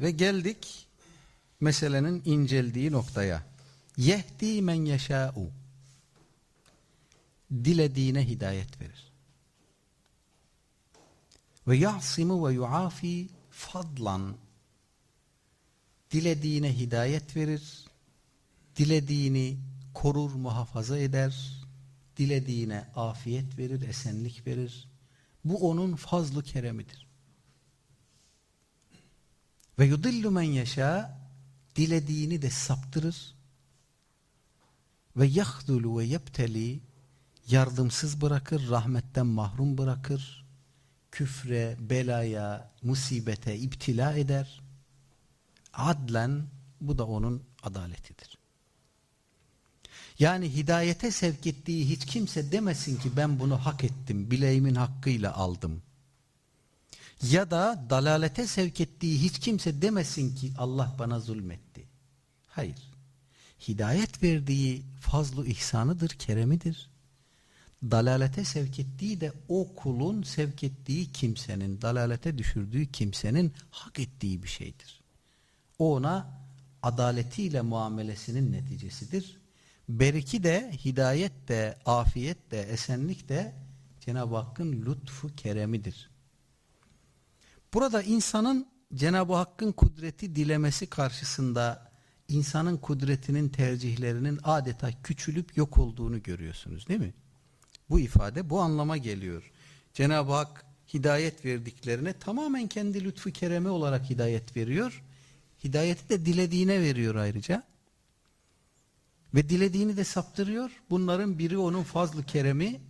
ve geldik meselenin inceldiği noktaya. Yehdi men yeşâ'u. Dilediğine hidayet verir. Ve ya'simu ve yuafi fadlan. Dilediğine hidayet verir. Dilediğini korur, muhafaza eder. Dilediğine afiyet verir, esenlik verir. Bu onun fazlı keremidir. Ve yudillu men yeşâ dilediğini de saptırır. Ve yahdulu ve yebteli yardımsız bırakır, rahmetten mahrum bırakır. Küfre, belaya, musibete iptila eder. Adlen bu da onun adaletidir. Yani hidayete sevk ettiği hiç kimse demesin ki ben bunu hak ettim, bileğimin hakkıyla aldım. Ya da dalalete sevk ettiği hiç kimse demesin ki Allah bana zulmetti. Hayır. Hidayet verdiği fazlu ihsanıdır, keremidir. Dalalete sevk ettiği de o kulun sevk ettiği kimsenin, dalalete düşürdüğü kimsenin hak ettiği bir şeydir. O ona adaletiyle muamelesinin neticesidir. Beriki de, hidayet de, afiyet de, esenlik de Cenab-ı Hakk'ın lütfu keremidir. Burada insanın Cenab-ı Hakk'ın kudreti dilemesi karşısında insanın kudretinin tercihlerinin adeta küçülüp yok olduğunu görüyorsunuz değil mi? Bu ifade bu anlama geliyor. Cenab-ı Hak hidayet verdiklerine tamamen kendi lütfu kereme olarak hidayet veriyor. Hidayeti de dilediğine veriyor ayrıca. Ve dilediğini de saptırıyor. Bunların biri onun fazlı keremi,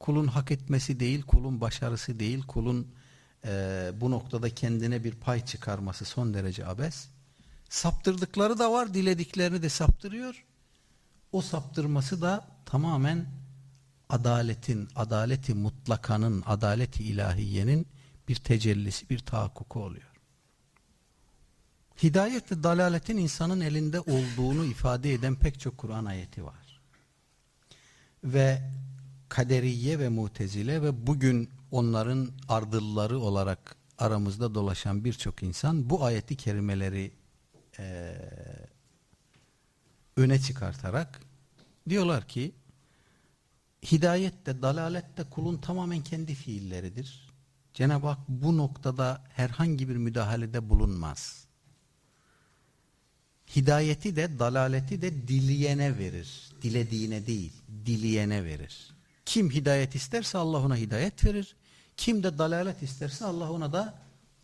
kulun hak etmesi değil, kulun başarısı değil, kulun e, bu noktada kendine bir pay çıkarması son derece abes. Saptırdıkları da var, dilediklerini de saptırıyor. O saptırması da tamamen adaletin, adaleti mutlakanın, adaleti ilahiyenin bir tecellisi, bir tahakkuku oluyor. Hidayet ve dalaletin insanın elinde olduğunu ifade eden pek çok Kur'an ayeti var. Ve kaderiye ve mutezile ve bugün onların ardılları olarak aramızda dolaşan birçok insan bu ayeti kerimeleri e, öne çıkartarak diyorlar ki hidayet de dalalet de kulun tamamen kendi fiilleridir. Cenab-ı Hak bu noktada herhangi bir müdahalede bulunmaz. Hidayeti de dalaleti de dileyene verir. Dilediğine değil, dileyene verir. Kim hidayet isterse Allah ona hidayet verir. Kim de dalalet isterse Allah ona da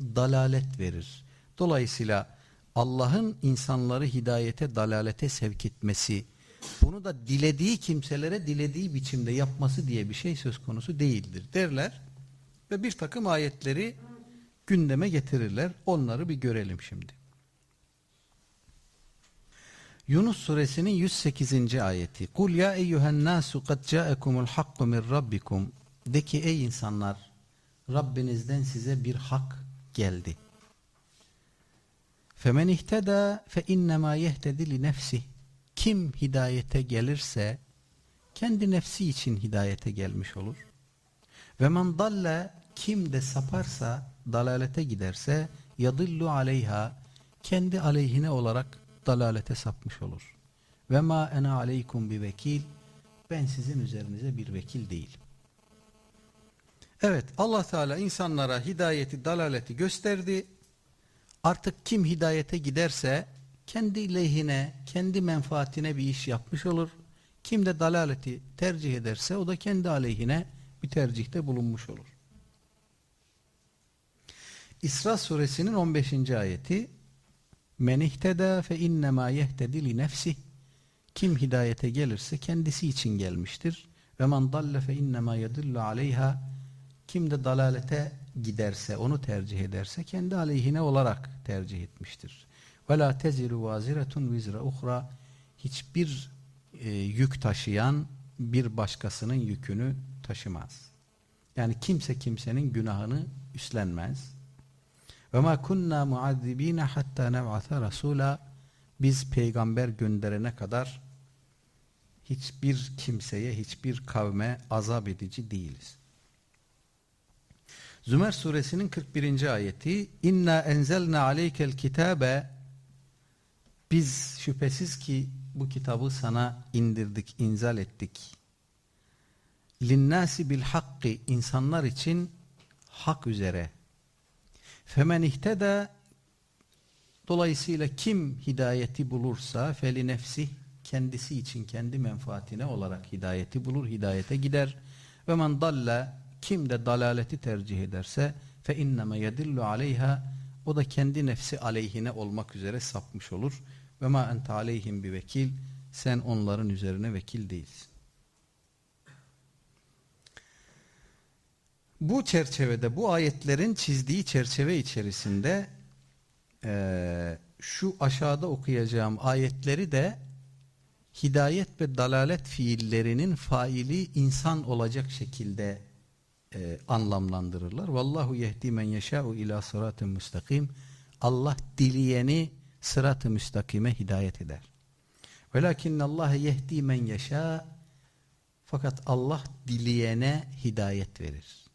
dalalet verir. Dolayısıyla Allah'ın insanları hidayete, dalalete sevk etmesi, bunu da dilediği kimselere dilediği biçimde yapması diye bir şey söz konusu değildir derler. Ve bir takım ayetleri gündeme getirirler. Onları bir görelim şimdi. Yunus suresinin 108. ayeti. Kul ya eyyühen nasu kad ca'ekumul hakku min rabbikum. De ki ey insanlar Rabbinizden size bir hak geldi. Femen ihteda fe innema yehtedi li nefsi. Kim hidayete gelirse kendi nefsi için hidayete gelmiş olur. Ve men dalle kim de saparsa dalalete giderse yadillu aleyha kendi aleyhine olarak dalalete sapmış olur. Ve ma ene aleykum bi vekil ben sizin üzerinize bir vekil değilim. Evet Allah Teala insanlara hidayeti dalaleti gösterdi. Artık kim hidayete giderse kendi lehine, kendi menfaatine bir iş yapmış olur. Kim de dalaleti tercih ederse o da kendi aleyhine bir tercihte bulunmuş olur. İsra suresinin 15. ayeti Men ihteda fe innema yehtedi li nefsih Kim hidayete gelirse kendisi için gelmiştir. Ve men dalle fe innema yedullu aleyha kim de dalalete giderse, onu tercih ederse kendi aleyhine olarak tercih etmiştir. Ve la teziru vaziretun vizra uhra hiçbir e, yük taşıyan bir başkasının yükünü taşımaz. Yani kimse kimsenin günahını üstlenmez. Ve ma kunna muazzibine hatta neb'ate rasula biz peygamber gönderene kadar hiçbir kimseye, hiçbir kavme azap edici değiliz. Zümer suresinin 41. ayeti İnna enzelna aleykel kitabe Biz şüphesiz ki bu kitabı sana indirdik, inzal ettik. Linnâsi bil hakkı insanlar için hak üzere. Femen ihteda dolayısıyla kim hidayeti bulursa feli nefsi kendisi için kendi menfaatine olarak hidayeti bulur, hidayete gider. Ve men dalla kim de dalaleti tercih ederse fe inneme yedillu aleyha o da kendi nefsi aleyhine olmak üzere sapmış olur. Ve ma ente aleyhim bir vekil sen onların üzerine vekil değilsin. Bu çerçevede bu ayetlerin çizdiği çerçeve içerisinde e, şu aşağıda okuyacağım ayetleri de hidayet ve dalalet fiillerinin faili insan olacak şekilde e, anlamlandırırlar. Vallahu yehdi men yeşâ'u ila sıratın müstakim. Allah dileyeni sırat-ı müstakime hidayet eder. Velakinne Allah yehdi men yeşâ fakat Allah dileyene hidayet verir.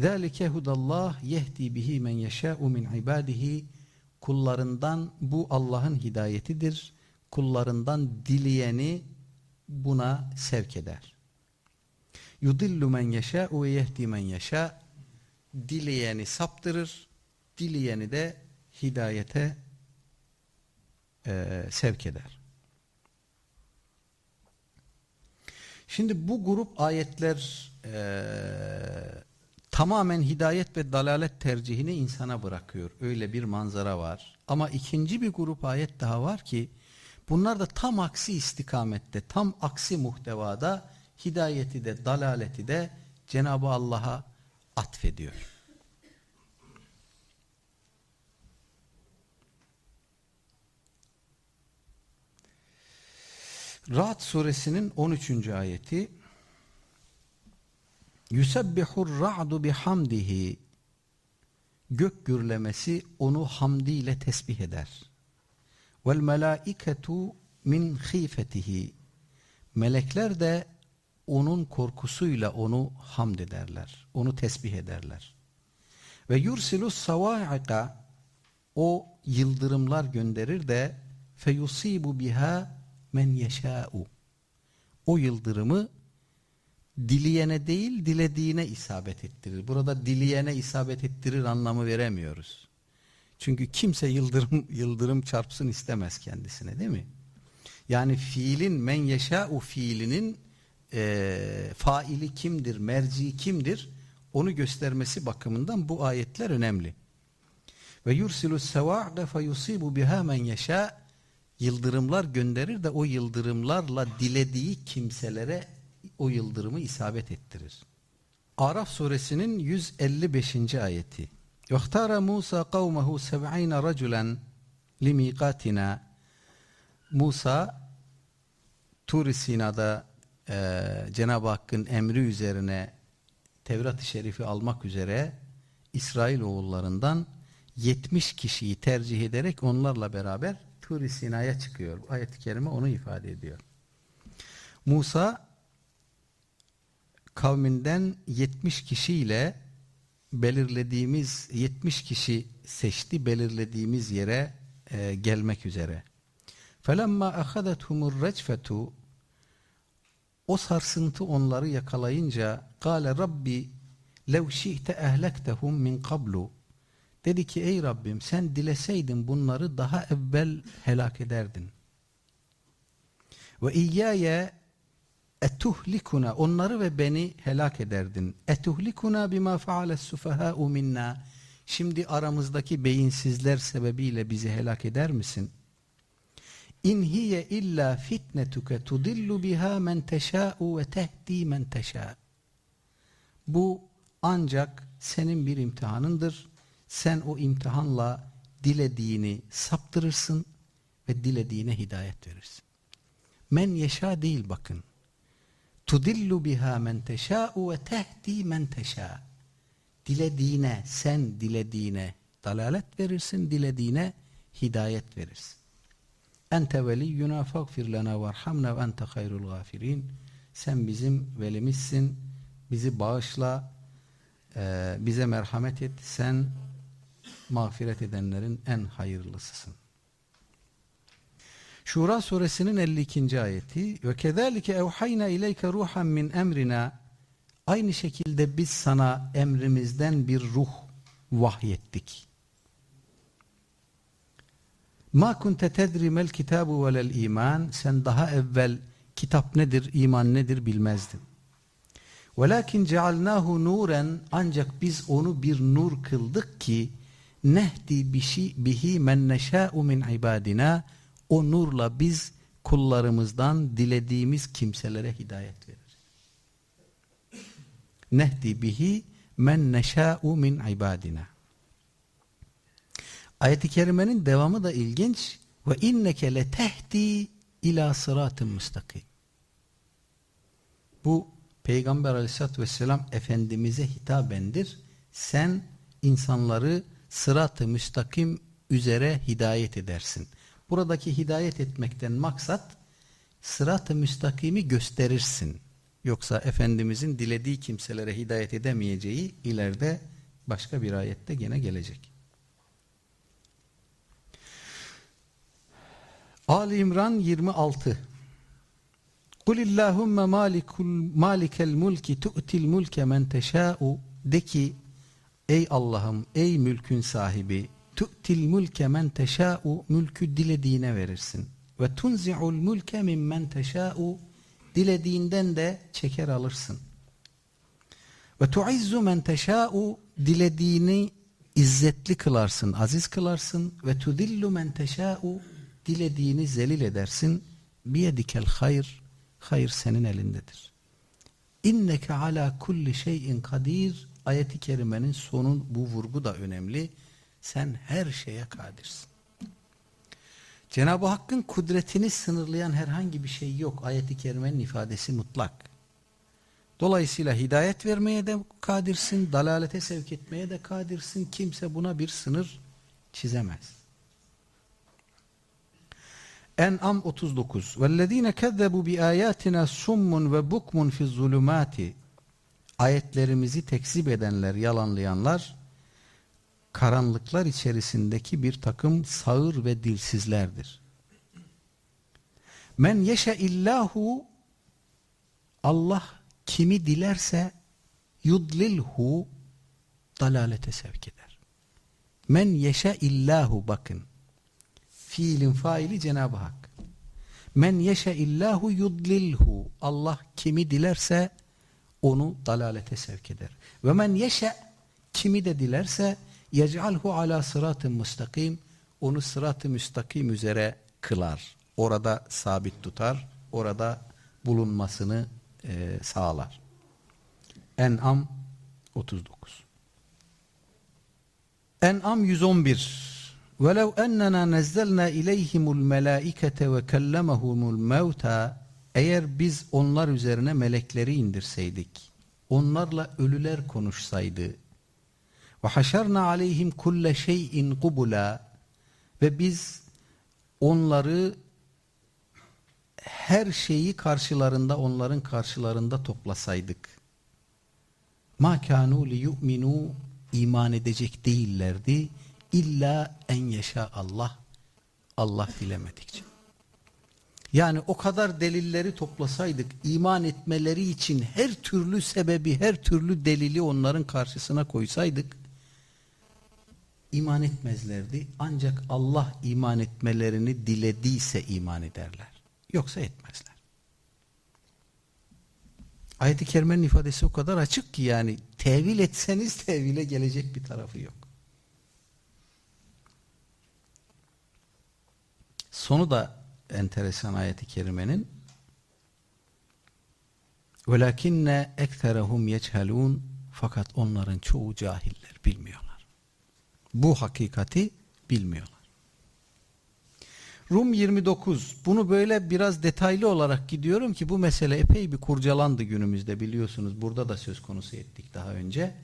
Zalike hudallah yehdi bihi men yeşâ'u min ibadihi kullarından bu Allah'ın hidayetidir. Kullarından dileyeni buna sevk eder. Men yeşâ'u ve yehdi men yeşâ dileyeni saptırır, dileyeni de hidayete e, sevk eder. Şimdi bu grup ayetler e, tamamen hidayet ve dalalet tercihini insana bırakıyor. Öyle bir manzara var. Ama ikinci bir grup ayet daha var ki bunlar da tam aksi istikamette, tam aksi muhtevada hidayeti de dalaleti de Cenab-ı Allah'a atfediyor. Ra'd suresinin 13. ayeti Yusabbihur ra'du bihamdihi Gök gürlemesi onu hamdiyle tesbih eder. Vel melaiketu min khifetihi Melekler de onun korkusuyla onu hamd ederler. Onu tesbih ederler. Ve yursilus sava'ika o yıldırımlar gönderir de feyusibu biha men yeşâ'u o yıldırımı dileyene değil dilediğine isabet ettirir. Burada dileyene isabet ettirir anlamı veremiyoruz. Çünkü kimse yıldırım yıldırım çarpsın istemez kendisine değil mi? Yani fiilin men yeşâ'u fiilinin e, faili kimdir, merci kimdir onu göstermesi bakımından bu ayetler önemli. Ve yursilu seva'ge fe yusibu biha men yeşâ yıldırımlar gönderir de o yıldırımlarla dilediği kimselere o yıldırımı isabet ettirir. Araf suresinin 155. ayeti. Yuhtara Musa kavmehu seb'ine raculen limiqatina Musa Tur-i Sina'da e, Cenab-ı Hakk'ın emri üzerine Tevrat-ı Şerif'i almak üzere İsrail oğullarından 70 kişiyi tercih ederek onlarla beraber Tur-i Sina'ya çıkıyor. Ayet-i Kerime onu ifade ediyor. Musa kavminden 70 kişiyle belirlediğimiz 70 kişi seçti belirlediğimiz yere e, gelmek üzere. Felemma ahadethumur recfetu o sarsıntı onları yakalayınca kâle rabbi lev şi'te ehlektehum min kablu dedi ki ey Rabbim sen dileseydin bunları daha evvel helak ederdin. Ve iyyâye etuhlikuna onları ve beni helak ederdin. Etuhlikuna bima faales sufaha'u minna. Şimdi aramızdaki beyinsizler sebebiyle bizi helak eder misin? İn hiye illa fitnetuke tudillu biha men teşâ'u ve tehdi men teşâ. Bu ancak senin bir imtihanındır. Sen o imtihanla dilediğini saptırırsın ve dilediğine hidayet verirsin. Men yeşa değil bakın. Tudillu biha men teşâ'u ve tehdi men teşâ. Dilediğine, sen dilediğine dalalet verirsin, dilediğine hidayet verirsin. Ente veliyyuna fagfir lana varhamna ve ente hayrul gafirin. Sen bizim velimizsin, bizi bağışla, e, bize merhamet et. Sen mağfiret edenlerin en hayırlısısın. Şura suresinin 52. ayeti ve kezalike evhayna ileyke ruhan min emrina aynı şekilde biz sana emrimizden bir ruh vahyettik. Ma kunte tedri mel kitabu velel iman sen daha evvel kitap nedir, iman nedir bilmezdin. Velakin cealnahu nuren ancak biz onu bir nur kıldık ki nehdi bihi men neşâ'u min ibadina o nurla biz kullarımızdan dilediğimiz kimselere hidayet veririz. Nehdi bihi men neşâ'u min ibadina. Ayet-i kerimenin devamı da ilginç. Ve inneke letehdi ila sıratın müstakim. Bu Peygamber aleyhissalatü vesselam Efendimiz'e hitabendir. Sen insanları sırat-ı müstakim üzere hidayet edersin. Buradaki hidayet etmekten maksat sırat-ı müstakimi gösterirsin. Yoksa Efendimizin dilediği kimselere hidayet edemeyeceği ileride başka bir ayette gene gelecek. Ali İmran 26 Kul illahumma malikul malikel mulki tu'til mulke men teşâ'u de ki ey Allah'ım ey mülkün sahibi tu'til mulke men teşâ'u mülkü dilediğine verirsin. Ve tunzi'ul mulke mimmen teşâ'u dilediğinden de çeker alırsın. Ve tu'izzu men teşâ'u dilediğini izzetli kılarsın aziz kılarsın. Ve tudillu men teşâ'u dilediğini zelil edersin. Biyedikel hayr hayır senin elindedir. İnneke ala kulli şeyin kadir. Ayeti kerimenin sonun bu vurgu da önemli sen her şeye kadirsin Cenab-ı Hakk'ın kudretini sınırlayan herhangi bir şey yok ayeti kerimenin ifadesi mutlak dolayısıyla hidayet vermeye de kadirsin dalalete sevk etmeye de kadirsin kimse buna bir sınır çizemez En'am 39 وَالَّذ۪ينَ كَذَّبُوا بِآيَاتِنَا سُمٌّ وَبُكْمٌ فِي الظُّلُمَاتِ Ayetlerimizi tekzip edenler, yalanlayanlar karanlıklar içerisindeki bir takım sağır ve dilsizlerdir. Men yeşe illahu Allah kimi dilerse yudlilhu dalalete sevk eder. Men yeşe illahu bakın Fiilin faili Cenab-ı Hak. Men yeşe illahu yudlilhu. Allah kimi dilerse onu dalalete sevk eder. Ve men yeşe kimi de dilerse yec'alhu ala sıratın müstakim. Onu sırat-ı müstakim üzere kılar. Orada sabit tutar. Orada bulunmasını e, sağlar. En'am 39 En'am 111 وَلَوْ أَنَّنَا نَزَّلْنَا إِلَيْهِمُ الْمَلَائِكَةَ وَكَلَّمَهُمُ الْمَوْتَى Eğer biz onlar üzerine melekleri indirseydik, onlarla ölüler konuşsaydı, ve haşerna aleyhim kulle şeyin kubula ve biz onları her şeyi karşılarında onların karşılarında toplasaydık. Ma kanu li yu'minu iman edecek değillerdi. İlla en yaşa Allah. Allah dilemedikçe. Yani o kadar delilleri toplasaydık iman etmeleri için her türlü sebebi, her türlü delili onların karşısına koysaydık iman etmezlerdi. Ancak Allah iman etmelerini dilediyse iman ederler. Yoksa etmezler. Ayet-i Kerime'nin ifadesi o kadar açık ki yani tevil etseniz tevile gelecek bir tarafı yok. Sonu da enteresan ayeti kerimenin. وَلَكِنَّ اَكْتَرَهُمْ يَجْهَلُونَ Fakat onların çoğu cahiller, bilmiyorlar. Bu hakikati bilmiyorlar. Rum 29. Bunu böyle biraz detaylı olarak gidiyorum ki bu mesele epey bir kurcalandı günümüzde biliyorsunuz. Burada da söz konusu ettik daha önce.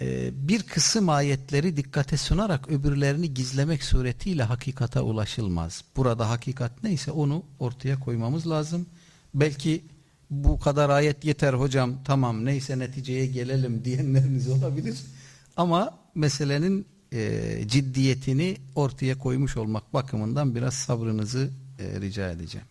Ee, bir kısım ayetleri dikkate sunarak öbürlerini gizlemek suretiyle hakikata ulaşılmaz. Burada hakikat neyse onu ortaya koymamız lazım. Belki bu kadar ayet yeter hocam tamam neyse neticeye gelelim diyenleriniz olabilir. Ama meselenin e, ciddiyetini ortaya koymuş olmak bakımından biraz sabrınızı e, rica edeceğim.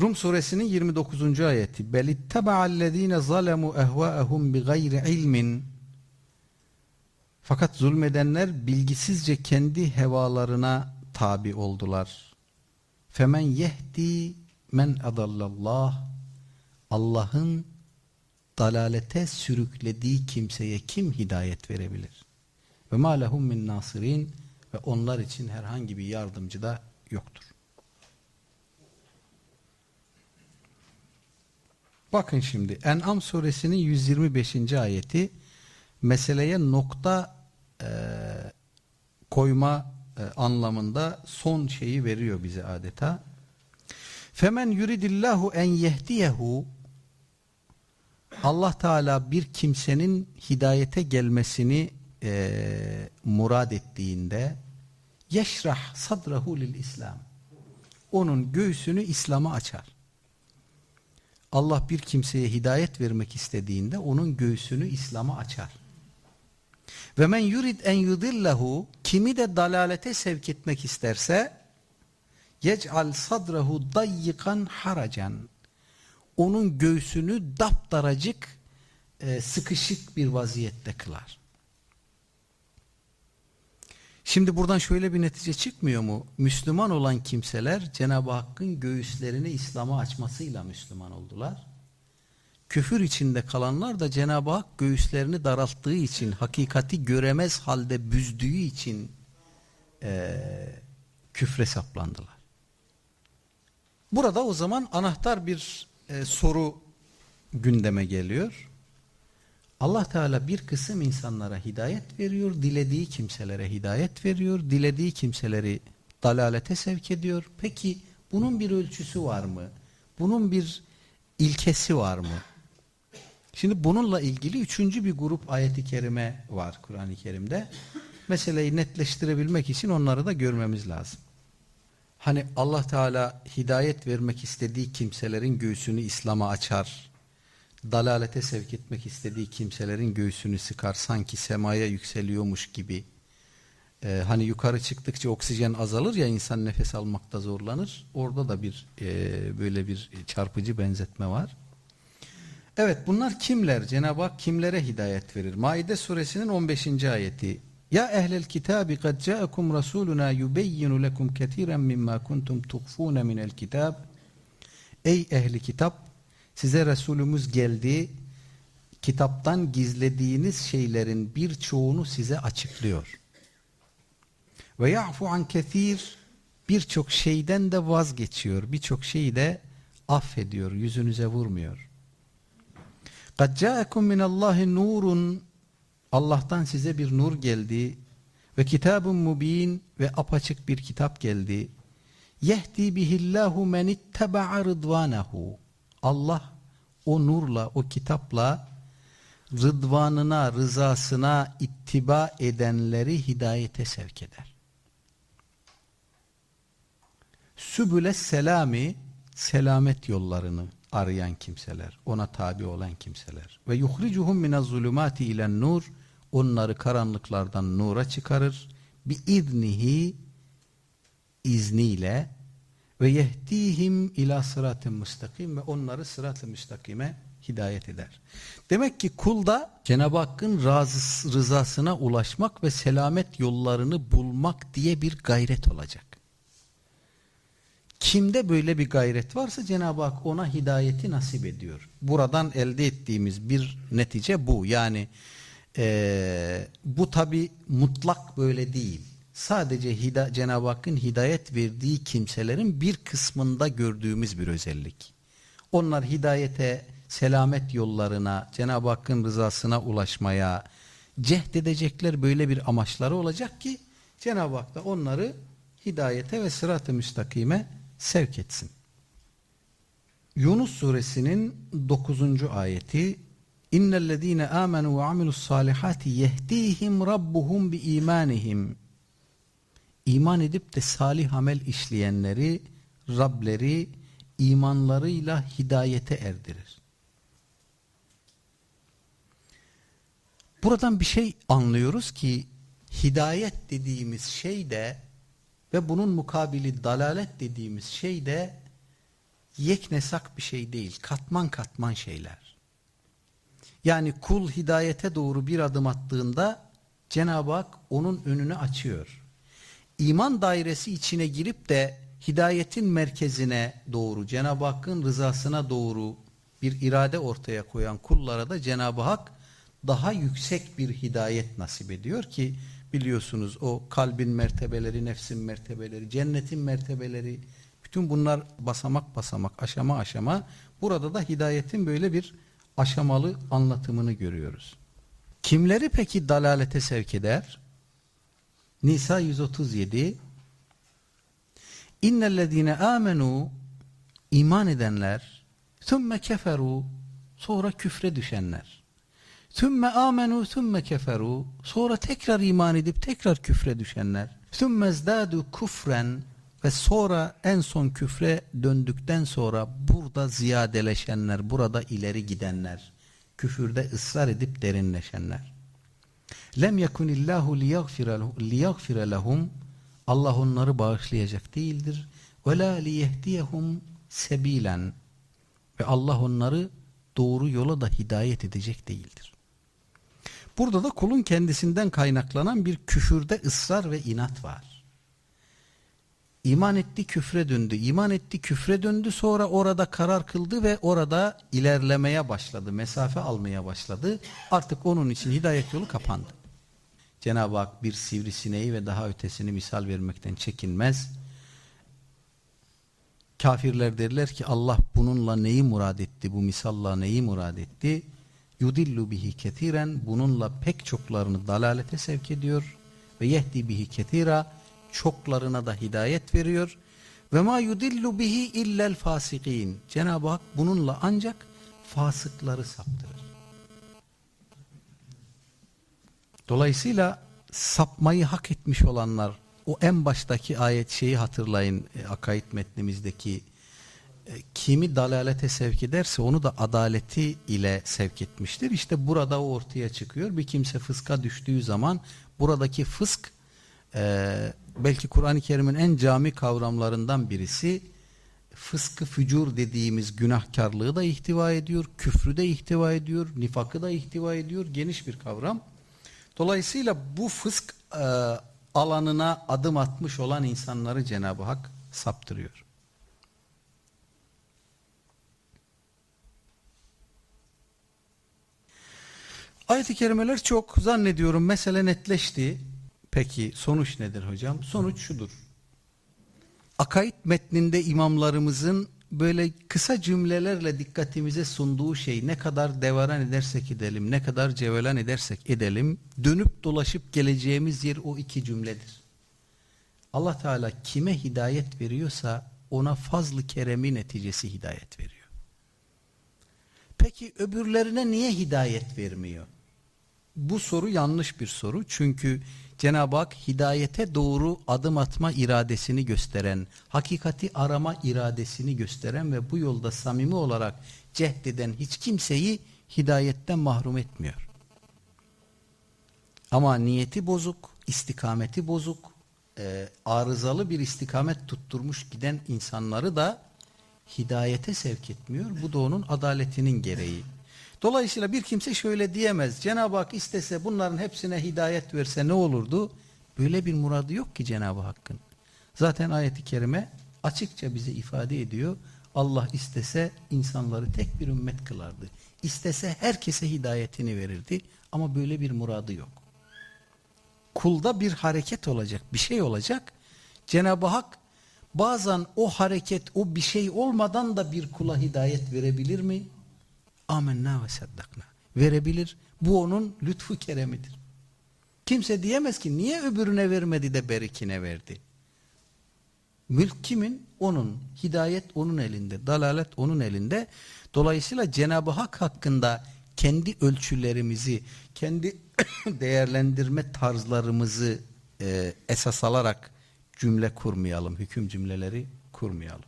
Rum suresinin 29. ayeti belittaba'allezine zalemu ehvaehum bigayri ilmin fakat zulmedenler bilgisizce kendi hevalarına tabi oldular. Femen yehdi men adallallah Allah'ın dalalete sürüklediği kimseye kim hidayet verebilir? Ve ma lehum min nasirin ve onlar için herhangi bir yardımcı da yoktur. Bakın şimdi En'am suresinin 125. ayeti meseleye nokta e, koyma e, anlamında son şeyi veriyor bize adeta. Femen yuridillahu en yehdiyehu Allah Teala bir kimsenin hidayete gelmesini e, murad ettiğinde yeşrah sadrahu lil İslam onun göğsünü İslam'a açar. Allah bir kimseye hidayet vermek istediğinde onun göğsünü İslam'a açar. Ve men yurid en yudillahu kimi de dalalete sevk etmek isterse yec'al sadrahu dayyikan haracan onun göğsünü daptaracık e, sıkışık bir vaziyette kılar. Şimdi buradan şöyle bir netice çıkmıyor mu? Müslüman olan kimseler Cenab-ı Hakk'ın göğüslerini İslam'a açmasıyla Müslüman oldular. Küfür içinde kalanlar da Cenab-ı Hak göğüslerini daralttığı için, hakikati göremez halde büzdüğü için e, küfre saplandılar. Burada o zaman anahtar bir e, soru gündeme geliyor. Allah Teala bir kısım insanlara hidayet veriyor, dilediği kimselere hidayet veriyor, dilediği kimseleri dalalete sevk ediyor. Peki bunun bir ölçüsü var mı? Bunun bir ilkesi var mı? Şimdi bununla ilgili üçüncü bir grup ayeti kerime var Kur'an-ı Kerim'de. Meseleyi netleştirebilmek için onları da görmemiz lazım. Hani Allah Teala hidayet vermek istediği kimselerin göğsünü İslam'a açar dalalete sevk etmek istediği kimselerin göğsünü sıkar sanki semaya yükseliyormuş gibi. Ee, hani yukarı çıktıkça oksijen azalır ya insan nefes almakta zorlanır. Orada da bir e, böyle bir çarpıcı benzetme var. Evet bunlar kimler? Cenab-ı Hak kimlere hidayet verir? Maide suresinin 15. ayeti. Ya ehlel kitabi kad ca'akum rasuluna yubeyyinu lekum ketiren mimma kuntum tukfune minel kitab. Ey ehli kitap Size Resulümüz geldi, kitaptan gizlediğiniz şeylerin birçoğunu size açıklıyor. Ve ya'fu an kethir birçok şeyden de vazgeçiyor. Birçok şeyi de affediyor, yüzünüze vurmuyor. قَدْ جَاءَكُمْ مِنَ اللّٰهِ nurun Allah'tan size bir nur geldi ve kitabun mubin ve apaçık bir kitap geldi. Yehdi bihillahu men ittaba'a rıdvanahu Allah o nurla, o kitapla rıdvanına, rızasına ittiba edenleri hidayete sevk eder. Sübüle selami, selamet yollarını arayan kimseler, ona tabi olan kimseler. Ve yuhricuhum minez zulumati ilen nur, onları karanlıklardan nura çıkarır. Bi iznihi, izniyle ve yehdihim ila sıratın müstakim ve onları sırat-ı müstakime hidayet eder. Demek ki kulda Cenab-ı Hakk'ın rızasına ulaşmak ve selamet yollarını bulmak diye bir gayret olacak. Kimde böyle bir gayret varsa Cenab-ı Hak ona hidayeti nasip ediyor. Buradan elde ettiğimiz bir netice bu. Yani e, bu tabi mutlak böyle değil sadece Cenab-ı Hakk'ın hidayet verdiği kimselerin bir kısmında gördüğümüz bir özellik. Onlar hidayete, selamet yollarına, Cenab-ı Hakk'ın rızasına ulaşmaya cehd edecekler böyle bir amaçları olacak ki Cenab-ı Hak da onları hidayete ve sırat-ı müstakime sevk etsin. Yunus suresinin 9. ayeti İnnellezîne âmenû ve amilus salihâti yehdîhim rabbuhum bi imanihim iman edip de salih amel işleyenleri Rableri imanlarıyla hidayete erdirir. Buradan bir şey anlıyoruz ki hidayet dediğimiz şey de ve bunun mukabili dalalet dediğimiz şey de yeknesak bir şey değil. Katman katman şeyler. Yani kul hidayete doğru bir adım attığında Cenab-ı Hak onun önünü açıyor. İman dairesi içine girip de hidayetin merkezine doğru, Cenab-ı Hakk'ın rızasına doğru bir irade ortaya koyan kullara da Cenab-ı Hak daha yüksek bir hidayet nasip ediyor ki biliyorsunuz o kalbin mertebeleri, nefsin mertebeleri, cennetin mertebeleri bütün bunlar basamak basamak, aşama aşama burada da hidayetin böyle bir aşamalı anlatımını görüyoruz. Kimleri peki dalalete sevk eder? Nisa 137 İnnellezine amenu iman edenler thumme keferu sonra küfre düşenler thumme amenu thumme keferu sonra tekrar iman edip tekrar küfre düşenler thumme zdadu kufren ve sonra en son küfre döndükten sonra burada ziyadeleşenler burada ileri gidenler küfürde ısrar edip derinleşenler lem yekunillahu liyaghfira lehum Allah onları bağışlayacak değildir. Ve la liyehdiyehum sebilen ve Allah onları doğru yola da hidayet edecek değildir. Burada da kulun kendisinden kaynaklanan bir küfürde ısrar ve inat var. İman etti küfre döndü. İman etti küfre döndü sonra orada karar kıldı ve orada ilerlemeye başladı. Mesafe almaya başladı. Artık onun için hidayet yolu kapandı. Cenab-ı Hak bir sivrisineği ve daha ötesini misal vermekten çekinmez. Kafirler derler ki Allah bununla neyi murad etti, bu misalla neyi murad etti? Yudillu bihi ketiren bununla pek çoklarını dalalete sevk ediyor ve yehdi bihi ketira çoklarına da hidayet veriyor. Ve ma yudillu bihi illel fasikin. Cenab-ı Hak bununla ancak fasıkları saptırır. Dolayısıyla sapmayı hak etmiş olanlar o en baştaki ayet şeyi hatırlayın e, akaid metnimizdeki e, kimi dalalete sevk ederse onu da adaleti ile sevk etmiştir. İşte burada o ortaya çıkıyor. Bir kimse fıska düştüğü zaman buradaki fısk e, belki Kur'an-ı Kerim'in en cami kavramlarından birisi fıskı fücur dediğimiz günahkarlığı da ihtiva ediyor, küfrü de ihtiva ediyor, nifakı da ihtiva ediyor. Geniş bir kavram. Dolayısıyla bu fısk e, alanına adım atmış olan insanları Cenab-ı Hak saptırıyor. Ayet-i kerimeler çok zannediyorum mesele netleşti. Peki sonuç nedir hocam? Sonuç şudur. Akaid metninde imamlarımızın böyle kısa cümlelerle dikkatimize sunduğu şey ne kadar devaran edersek edelim, ne kadar cevelan edersek edelim, dönüp dolaşıp geleceğimiz yer o iki cümledir. Allah Teala kime hidayet veriyorsa ona fazlı keremi neticesi hidayet veriyor. Peki öbürlerine niye hidayet vermiyor? Bu soru yanlış bir soru çünkü Cenab-ı Hak hidayete doğru adım atma iradesini gösteren, hakikati arama iradesini gösteren ve bu yolda samimi olarak cehdeden hiç kimseyi hidayetten mahrum etmiyor. Ama niyeti bozuk, istikameti bozuk, e, arızalı bir istikamet tutturmuş giden insanları da hidayete sevk etmiyor. Bu da onun adaletinin gereği. Dolayısıyla bir kimse şöyle diyemez. Cenab-ı Hak istese bunların hepsine hidayet verse ne olurdu? Böyle bir muradı yok ki Cenab-ı Hakk'ın. Zaten ayeti kerime açıkça bize ifade ediyor. Allah istese insanları tek bir ümmet kılardı. İstese herkese hidayetini verirdi. Ama böyle bir muradı yok. Kulda bir hareket olacak, bir şey olacak. Cenab-ı Hak bazen o hareket, o bir şey olmadan da bir kula hidayet verebilir mi? Amenna ve saddakna. Verebilir. Bu onun lütfu keremidir. Kimse diyemez ki niye öbürüne vermedi de berikine verdi. Mülk kimin? Onun. Hidayet onun elinde. Dalalet onun elinde. Dolayısıyla Cenab-ı Hak hakkında kendi ölçülerimizi, kendi değerlendirme tarzlarımızı e, esas alarak cümle kurmayalım. Hüküm cümleleri kurmayalım.